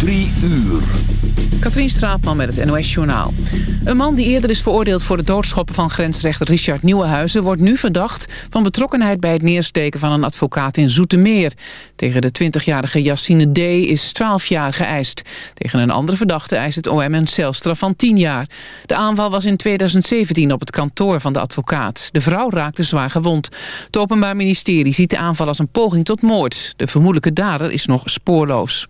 Drie uur. Katrien Straatman met het NOS-journaal. Een man die eerder is veroordeeld voor het doodschoppen van grensrechter Richard Nieuwenhuizen... wordt nu verdacht van betrokkenheid bij het neersteken van een advocaat in Zoetermeer. Tegen de 20-jarige Yassine D. is 12 jaar geëist. Tegen een andere verdachte eist het OM een celstraf van 10 jaar. De aanval was in 2017 op het kantoor van de advocaat. De vrouw raakte zwaar gewond. Het Openbaar Ministerie ziet de aanval als een poging tot moord. De vermoedelijke dader is nog spoorloos.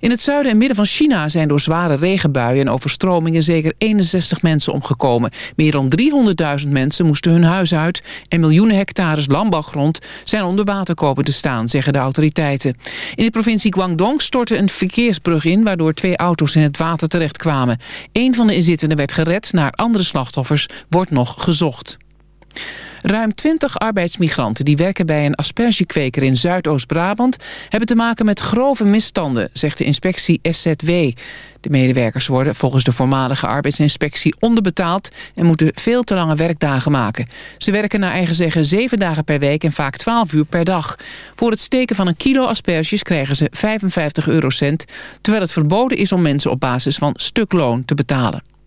In het zuiden en midden van China zijn door zware regenbuien en overstromingen zeker 61 mensen omgekomen. Meer dan 300.000 mensen moesten hun huis uit en miljoenen hectares landbouwgrond zijn onder water komen te staan, zeggen de autoriteiten. In de provincie Guangdong stortte een verkeersbrug in waardoor twee auto's in het water terechtkwamen. Een van de inzittenden werd gered, naar andere slachtoffers wordt nog gezocht. Ruim 20 arbeidsmigranten die werken bij een aspergekweker in Zuidoost-Brabant... hebben te maken met grove misstanden, zegt de inspectie SZW. De medewerkers worden volgens de voormalige arbeidsinspectie onderbetaald... en moeten veel te lange werkdagen maken. Ze werken naar eigen zeggen 7 dagen per week en vaak 12 uur per dag. Voor het steken van een kilo asperges krijgen ze 55 eurocent... terwijl het verboden is om mensen op basis van stukloon te betalen.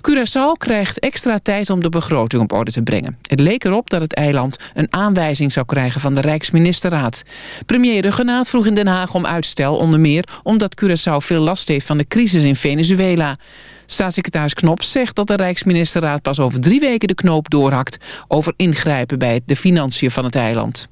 Curaçao krijgt extra tijd om de begroting op orde te brengen. Het leek erop dat het eiland een aanwijzing zou krijgen van de Rijksministerraad. Premier Ruggenaat vroeg in Den Haag om uitstel, onder meer omdat Curaçao veel last heeft van de crisis in Venezuela. Staatssecretaris Knop zegt dat de Rijksministerraad pas over drie weken de knoop doorhakt over ingrijpen bij de financiën van het eiland.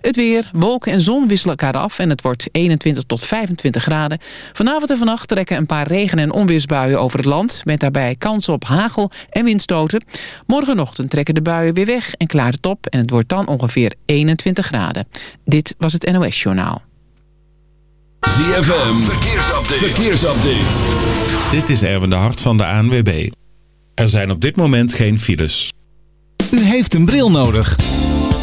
Het weer, wolken en zon wisselen elkaar af en het wordt 21 tot 25 graden. Vanavond en vannacht trekken een paar regen- en onweersbuien over het land... met daarbij kans op hagel en windstoten. Morgenochtend trekken de buien weer weg en klaart het op... en het wordt dan ongeveer 21 graden. Dit was het NOS Journaal. ZFM, verkeersupdate. verkeersupdate. Dit is Erwin de Hart van de ANWB. Er zijn op dit moment geen files. U heeft een bril nodig.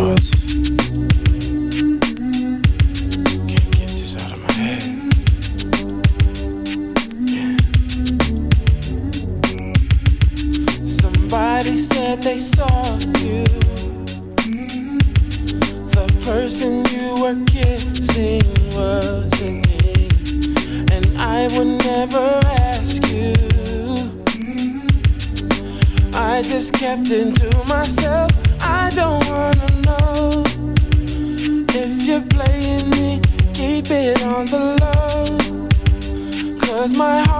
Thoughts. Can't get this out of my head. Yeah. Somebody said they saw you. The person you were kissing wasn't me. And I would never ask you. I just kept it to myself. On the low. Cause my heart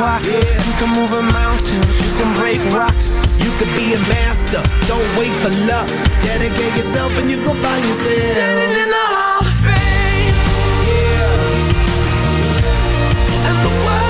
Can clock. You can move a mountain, you can break rocks. You could be a master, don't wait for luck. Dedicate yourself and you gon' find yourself. Standing in the Hall of Fame. And the world's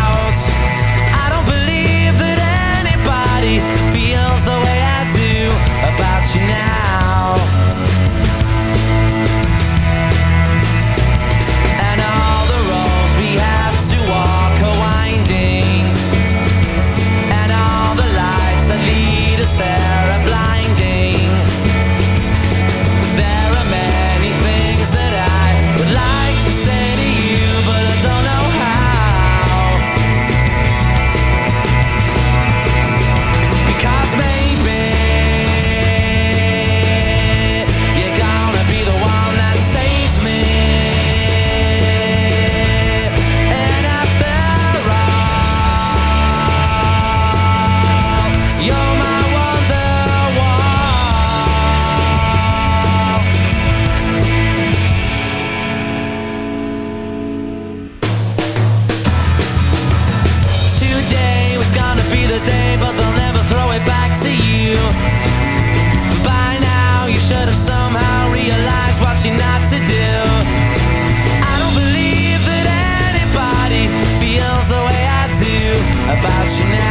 me. about you now.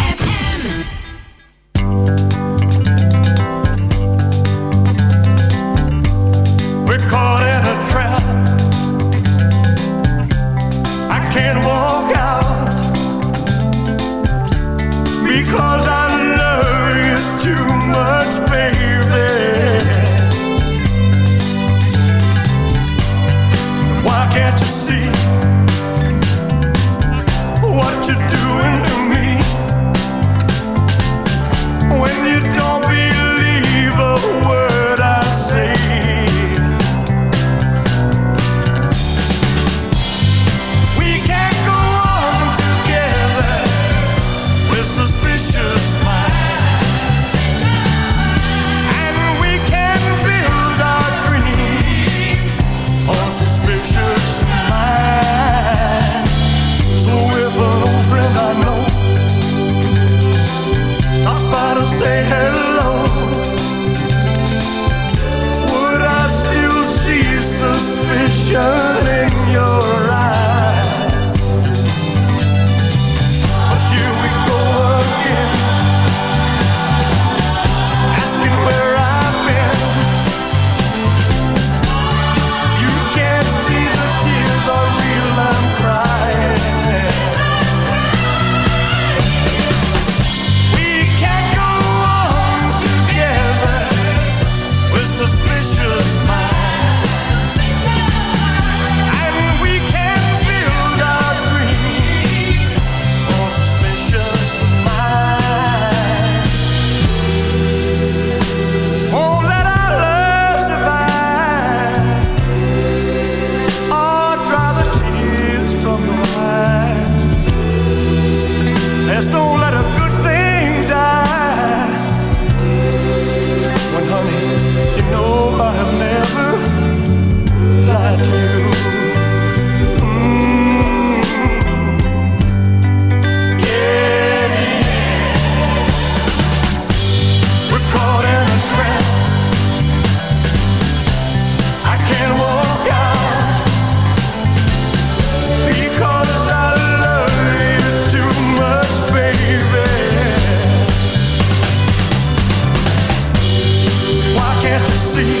see.